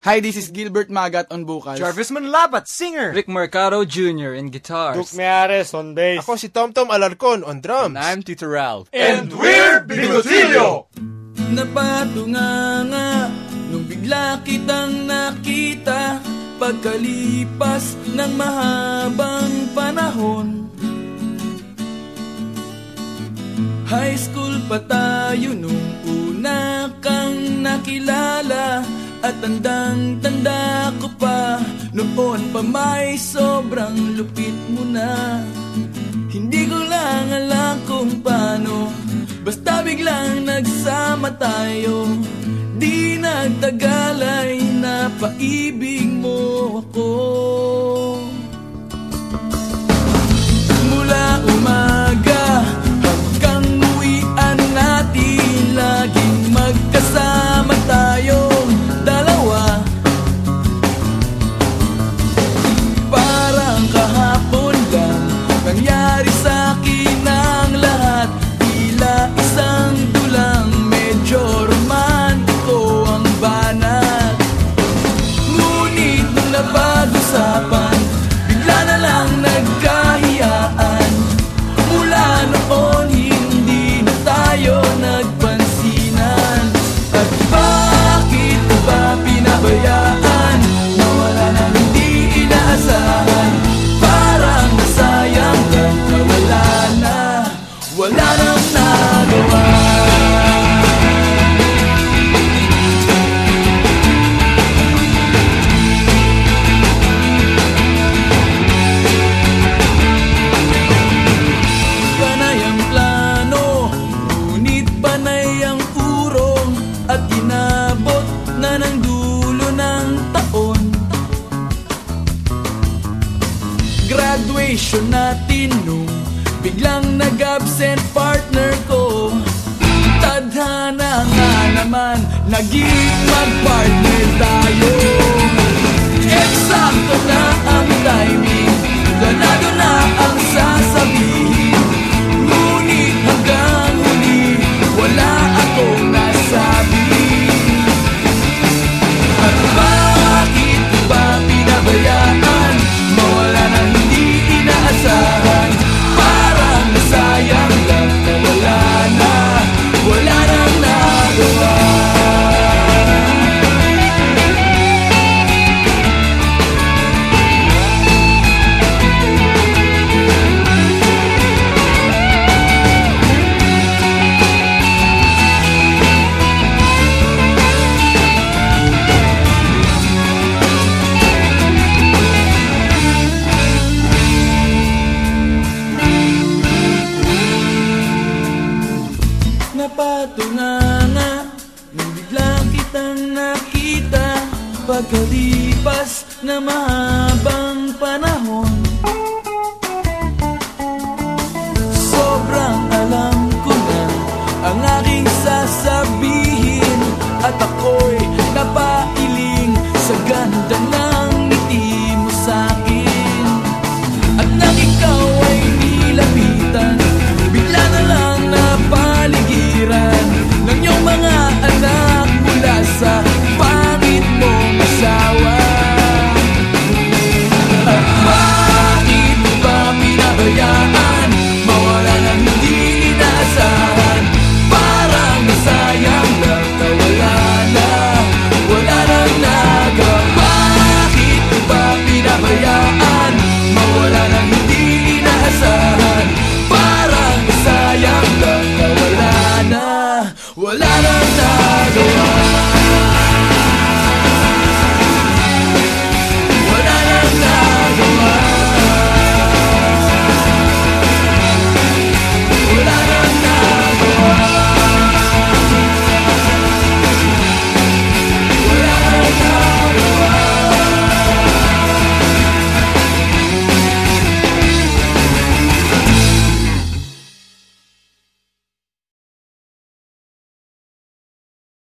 Hi, this is Gilbert Magat on vocals. Jarvis Manlapat, singer. Rick Mercado Jr. in guitars. Duke Meares on bass. Ako si Tomtom Alarcon on drums. I'm Tito Ralph. And we're Bigotillo! Napatunganga nung bigla kitang nakita Pagkalipas ng mahabang panahon High school pa tayo nung una kang nakilala At tandang-tanda ko pa Noon pa may sobrang lupit mo na. Hindi ko lang alam kung paano Basta biglang nagsama tayo. Di nagtagal ay napaibig mo ako Graduation natin nung Biglang nag-absent partner ko. Tadhana nga naman Naging mag-partner tayo. Eksakto na ang timing Ganado na ang nakita Pagkalipas na mahabang panahon